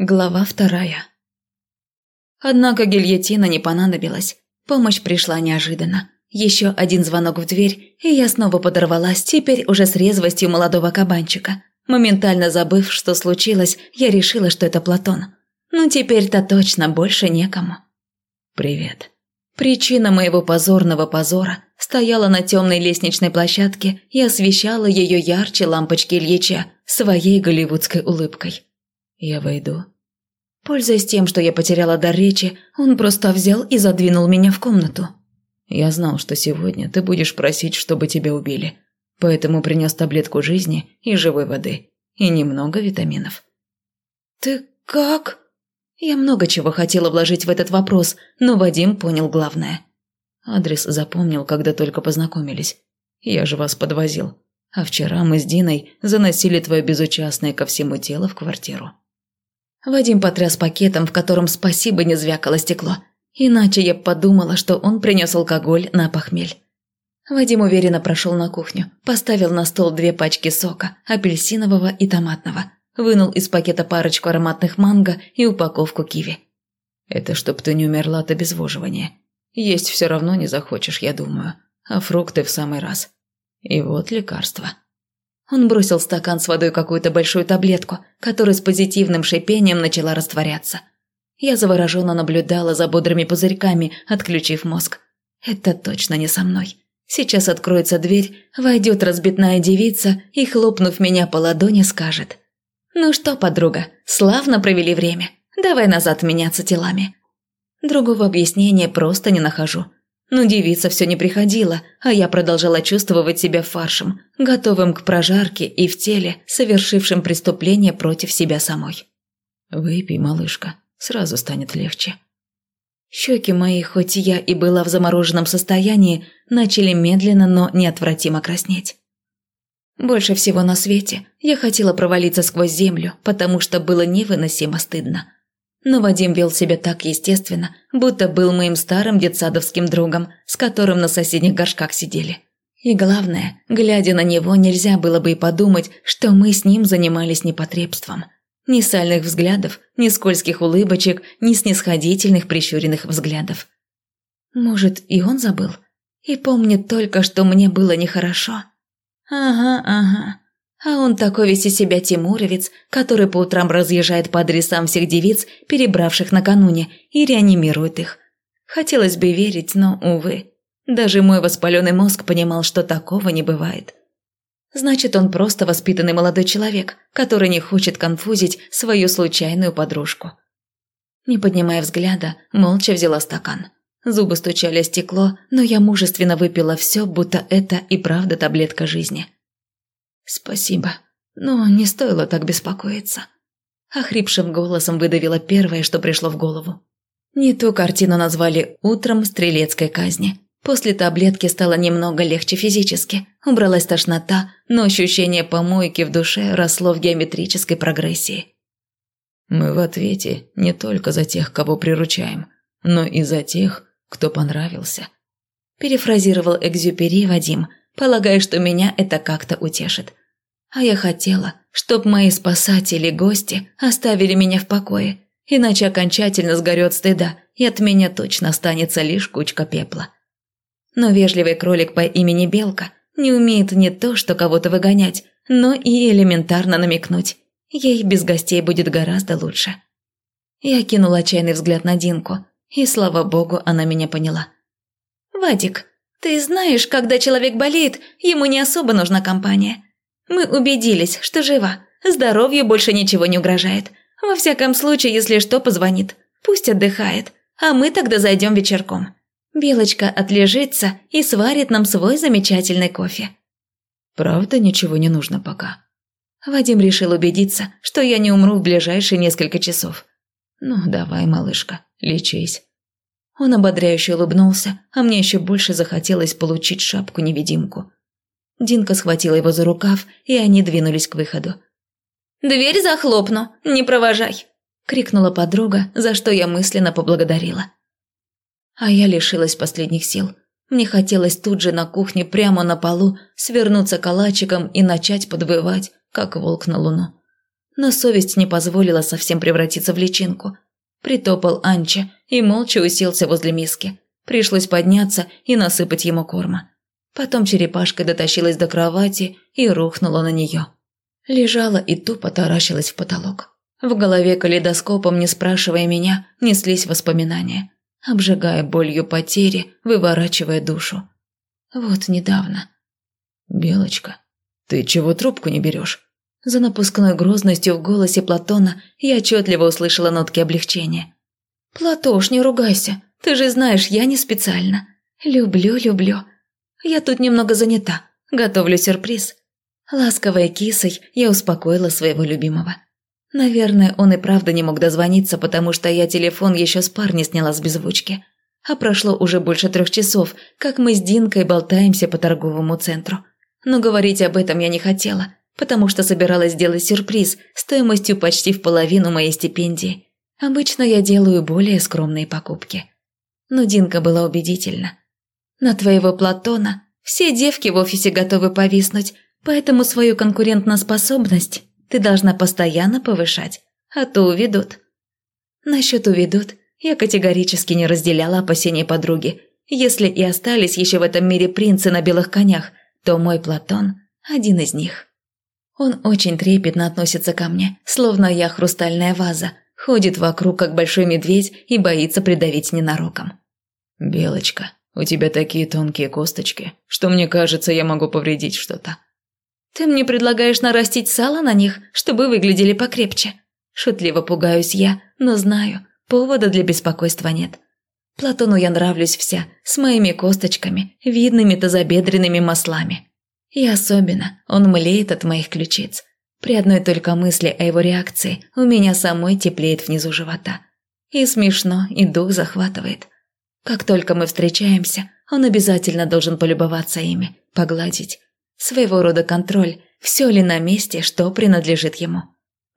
Глава вторая. Однако гильотина не понадобилась. Помощь пришла неожиданно. Еще один звонок в дверь, и я снова подорвалась, теперь уже с резвостью молодого кабанчика. Моментально забыв, что случилось, я решила, что это Платон. Ну теперь-то точно больше некому. «Привет». Причина моего позорного позора стояла на темной лестничной площадке и освещала ее ярче лампочки Ильича своей голливудской улыбкой. «Я войду». Пользуясь тем, что я потеряла дар речи, он просто взял и задвинул меня в комнату. «Я знал, что сегодня ты будешь просить, чтобы тебя убили, поэтому принес таблетку жизни и живой воды, и немного витаминов». «Ты как?» Я много чего хотела вложить в этот вопрос, но Вадим понял главное. Адрес запомнил, когда только познакомились. Я же вас подвозил. А вчера мы с Диной заносили твое безучастное ко всему тело в квартиру. Вадим потряс пакетом, в котором спасибо не звякало стекло. Иначе я подумала, что он принес алкоголь на похмель. Вадим уверенно прошел на кухню, поставил на стол две пачки сока, апельсинового и томатного, вынул из пакета парочку ароматных манго и упаковку киви. «Это чтоб ты не умерла от обезвоживания. Есть все равно не захочешь, я думаю, а фрукты в самый раз. И вот лекарство». Он бросил стакан с водой какую-то большую таблетку, которая с позитивным шипением начала растворяться. Я завороженно наблюдала за бодрыми пузырьками, отключив мозг. Это точно не со мной. Сейчас откроется дверь, войдет разбитная девица и, хлопнув меня по ладони, скажет. «Ну что, подруга, славно провели время. Давай назад меняться телами». Другого объяснения просто не нахожу. Но девица все не приходила, а я продолжала чувствовать себя фаршем, готовым к прожарке и в теле, совершившим преступление против себя самой. «Выпей, малышка, сразу станет легче». Щеки мои, хоть я и была в замороженном состоянии, начали медленно, но неотвратимо краснеть. Больше всего на свете я хотела провалиться сквозь землю, потому что было невыносимо стыдно. Но Вадим вел себя так естественно, будто был моим старым детсадовским другом, с которым на соседних горшках сидели. И главное, глядя на него, нельзя было бы и подумать, что мы с ним занимались непотребством. Ни сальных взглядов, ни скользких улыбочек, ни снисходительных прищуренных взглядов. Может, и он забыл? И помнит только, что мне было нехорошо? Ага, ага. А он такой весь из себя тимуровец, который по утрам разъезжает по адресам всех девиц, перебравших накануне, и реанимирует их. Хотелось бы верить, но, увы. Даже мой воспаленный мозг понимал, что такого не бывает. Значит, он просто воспитанный молодой человек, который не хочет конфузить свою случайную подружку. Не поднимая взгляда, молча взяла стакан. Зубы стучали о стекло, но я мужественно выпила все, будто это и правда таблетка жизни. «Спасибо, но не стоило так беспокоиться». Охрипшим голосом выдавила первое, что пришло в голову. Не ту картину назвали «Утром стрелецкой казни». После таблетки стало немного легче физически. Убралась тошнота, но ощущение помойки в душе росло в геометрической прогрессии. «Мы в ответе не только за тех, кого приручаем, но и за тех, кто понравился», – перефразировал Экзюпери Вадим, полагая, что меня это как-то утешит. А я хотела, чтоб мои спасатели-гости оставили меня в покое, иначе окончательно сгорет стыда, и от меня точно останется лишь кучка пепла. Но вежливый кролик по имени Белка не умеет не то, что кого-то выгонять, но и элементарно намекнуть. Ей без гостей будет гораздо лучше. Я кинула отчаянный взгляд на Динку, и, слава богу, она меня поняла. «Вадик, ты знаешь, когда человек болеет, ему не особо нужна компания. Мы убедились, что жива. Здоровью больше ничего не угрожает. Во всяком случае, если что, позвонит. Пусть отдыхает. А мы тогда зайдем вечерком. Белочка отлежится и сварит нам свой замечательный кофе. Правда, ничего не нужно пока. Вадим решил убедиться, что я не умру в ближайшие несколько часов. Ну, давай, малышка, лечись. Он ободряюще улыбнулся, а мне еще больше захотелось получить шапку-невидимку. Динка схватила его за рукав, и они двинулись к выходу. «Дверь захлопну, не провожай!» – крикнула подруга, за что я мысленно поблагодарила. А я лишилась последних сил. Мне хотелось тут же на кухне прямо на полу свернуться калачиком и начать подвывать, как волк на луну. но совесть не позволила совсем превратиться в личинку. Притопал Анча и молча уселся возле миски. Пришлось подняться и насыпать ему корма. Потом черепашка дотащилась до кровати и рухнула на нее. Лежала и тупо таращилась в потолок. В голове калейдоскопом, не спрашивая меня, неслись воспоминания, обжигая болью потери, выворачивая душу. Вот недавно. «Белочка, ты чего трубку не берешь?» За напускной грозностью в голосе Платона я отчетливо услышала нотки облегчения. «Платош, не ругайся, ты же знаешь, я не специально. Люблю, люблю. Я тут немного занята, готовлю сюрприз». Ласковой кисой я успокоила своего любимого. Наверное, он и правда не мог дозвониться, потому что я телефон еще с парня сняла с беззвучки. А прошло уже больше трех часов, как мы с Динкой болтаемся по торговому центру. Но говорить об этом я не хотела, потому что собиралась сделать сюрприз стоимостью почти в половину моей стипендии. Обычно я делаю более скромные покупки. Но Динка была убедительна. На твоего Платона все девки в офисе готовы повиснуть, поэтому свою конкурентоспособность ты должна постоянно повышать, а то уведут. Насчет уведут я категорически не разделяла опасения подруги. Если и остались еще в этом мире принцы на белых конях, то мой Платон – один из них. Он очень трепетно относится ко мне, словно я хрустальная ваза, ходит вокруг, как большой медведь, и боится придавить ненароком. «Белочка, у тебя такие тонкие косточки, что мне кажется, я могу повредить что-то». «Ты мне предлагаешь нарастить сало на них, чтобы выглядели покрепче?» Шутливо пугаюсь я, но знаю, повода для беспокойства нет. Платону я нравлюсь вся, с моими косточками, видными тазобедренными маслами. И особенно он млеет от моих ключиц. При одной только мысли о его реакции у меня самой теплеет внизу живота. И смешно, и дух захватывает. Как только мы встречаемся, он обязательно должен полюбоваться ими, погладить. Своего рода контроль, все ли на месте, что принадлежит ему.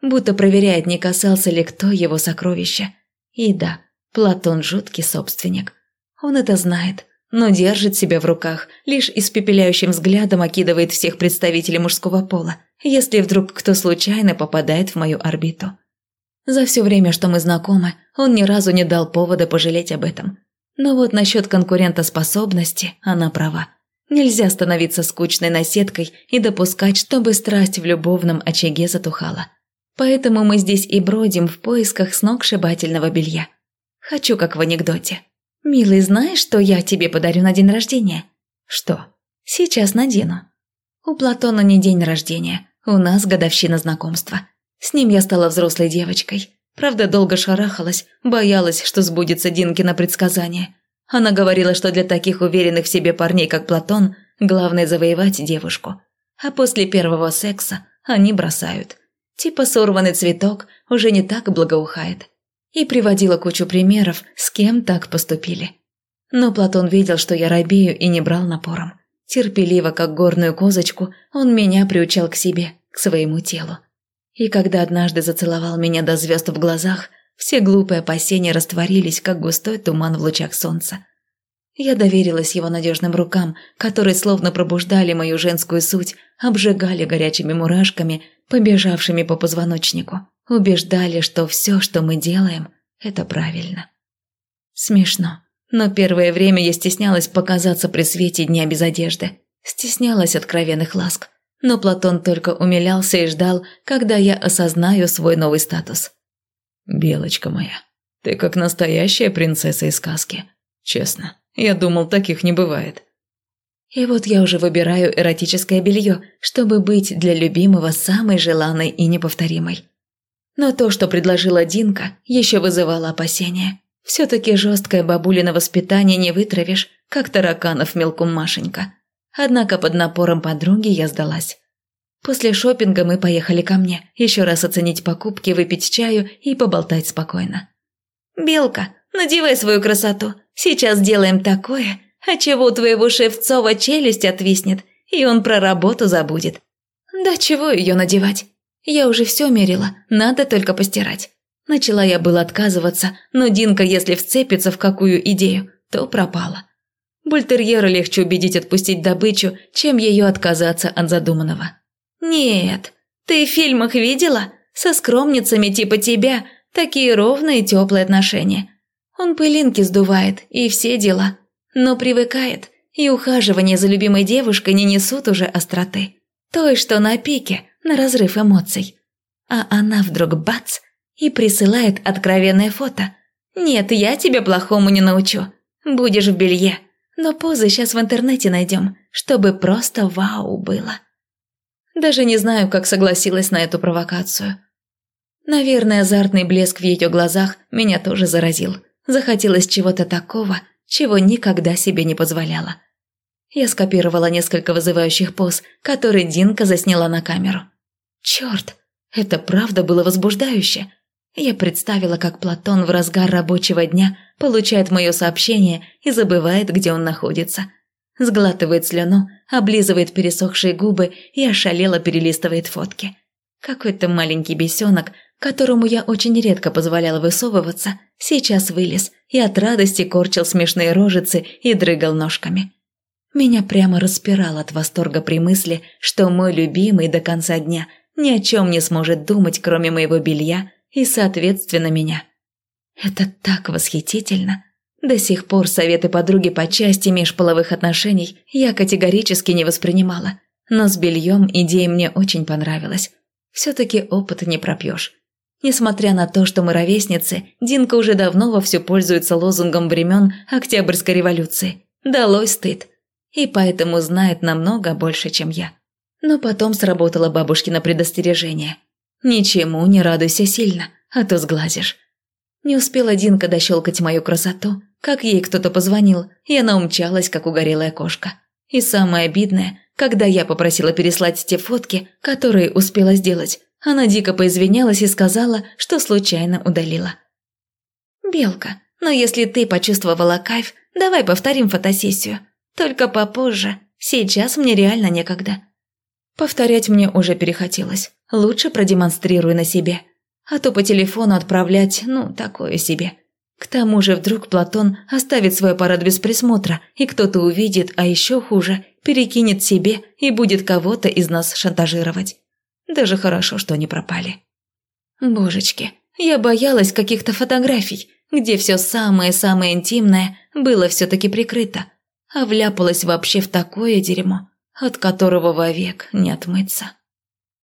Будто проверяет, не касался ли кто его сокровища. И да, Платон жуткий собственник. Он это знает, но держит себя в руках, лишь испепеляющим взглядом окидывает всех представителей мужского пола, если вдруг кто случайно попадает в мою орбиту. За все время, что мы знакомы, он ни разу не дал повода пожалеть об этом. Но вот насчет конкурентоспособности она права. Нельзя становиться скучной наседкой и допускать, чтобы страсть в любовном очаге затухала. Поэтому мы здесь и бродим в поисках сногсшибательного белья. Хочу, как в анекдоте. «Милый, знаешь, что я тебе подарю на день рождения?» «Что?» «Сейчас надену». У Платона не день рождения, у нас годовщина знакомства. С ним я стала взрослой девочкой. Правда, долго шарахалась, боялась, что сбудется Динкино предсказание. Она говорила, что для таких уверенных в себе парней, как Платон, главное завоевать девушку. А после первого секса они бросают. Типа сорванный цветок уже не так благоухает и приводила кучу примеров, с кем так поступили. Но Платон видел, что я робею и не брал напором. Терпеливо, как горную козочку, он меня приучал к себе, к своему телу. И когда однажды зацеловал меня до звезд в глазах, все глупые опасения растворились, как густой туман в лучах солнца. Я доверилась его надежным рукам, которые словно пробуждали мою женскую суть, обжигали горячими мурашками, побежавшими по позвоночнику. Убеждали, что все, что мы делаем, это правильно. Смешно, но первое время я стеснялась показаться при свете дня без одежды. Стеснялась откровенных ласк. Но Платон только умилялся и ждал, когда я осознаю свой новый статус. «Белочка моя, ты как настоящая принцесса из сказки. Честно, я думал, таких не бывает». И вот я уже выбираю эротическое белье, чтобы быть для любимого самой желанной и неповторимой. Но то, что предложила Динка, еще вызывало опасения. Все-таки жесткое бабулино воспитание не вытравишь, как тараканов мелком Машенька. Однако под напором подруги я сдалась. После шопинга мы поехали ко мне, еще раз оценить покупки, выпить чаю и поболтать спокойно. «Белка, надевай свою красоту. Сейчас сделаем такое, а чего у твоего Шевцова челюсть отвиснет, и он про работу забудет. Да чего ее надевать? Я уже все мерила, надо только постирать. Начала я было отказываться, но Динка, если вцепится в какую идею, то пропала. Бультерьера легче убедить отпустить добычу, чем ее отказаться от задуманного. «Нет, ты в фильмах видела? со скромницами типа тебя такие ровные теплые отношения. Он пылинки сдувает и все дела, но привыкает, и ухаживание за любимой девушкой не несут уже остроты. Той, что на пике, на разрыв эмоций. А она вдруг бац и присылает откровенное фото. «Нет, я тебя плохому не научу. Будешь в белье. Но позы сейчас в интернете найдем, чтобы просто вау было». Даже не знаю, как согласилась на эту провокацию. Наверное, азартный блеск в ее глазах меня тоже заразил. Захотелось чего-то такого, чего никогда себе не позволяла. Я скопировала несколько вызывающих поз, которые Динка засняла на камеру. Черт, это правда было возбуждающе. Я представила, как Платон в разгар рабочего дня получает мое сообщение и забывает, где он находится. Сглатывает слюну, облизывает пересохшие губы и ошалело перелистывает фотки. Какой-то маленький бесенок, которому я очень редко позволяла высовываться, сейчас вылез и от радости корчил смешные рожицы и дрыгал ножками. Меня прямо распирало от восторга при мысли, что мой любимый до конца дня ни о чем не сможет думать, кроме моего белья и, соответственно, меня. Это так восхитительно. До сих пор советы подруги по части межполовых отношений я категорически не воспринимала, но с бельем идея мне очень понравилась. Все-таки опыт не пропьешь. Несмотря на то, что мы ровесницы, Динка уже давно вовсю пользуется лозунгом времен Октябрьской революции. Далой стыд. И поэтому знает намного больше, чем я. Но потом сработало бабушкино предостережение. Ничему не радуйся сильно, а то сглазишь. Не успела Динка дощелкать мою красоту, как ей кто-то позвонил, и она умчалась, как угорелая кошка. И самое обидное, когда я попросила переслать те фотки, которые успела сделать, она дико поизвинялась и сказала, что случайно удалила. «Белка, но если ты почувствовала кайф, давай повторим фотосессию. Только попозже. Сейчас мне реально некогда». Повторять мне уже перехотелось. Лучше продемонстрируй на себе. А то по телефону отправлять, ну, такое себе. К тому же вдруг Платон оставит свой аппарат без присмотра, и кто-то увидит, а еще хуже, перекинет себе и будет кого-то из нас шантажировать. Даже хорошо, что не пропали. Божечки, я боялась каких-то фотографий, где все самое-самое интимное было все-таки прикрыто, а вляпалась вообще в такое дерьмо, от которого вовек не отмыться.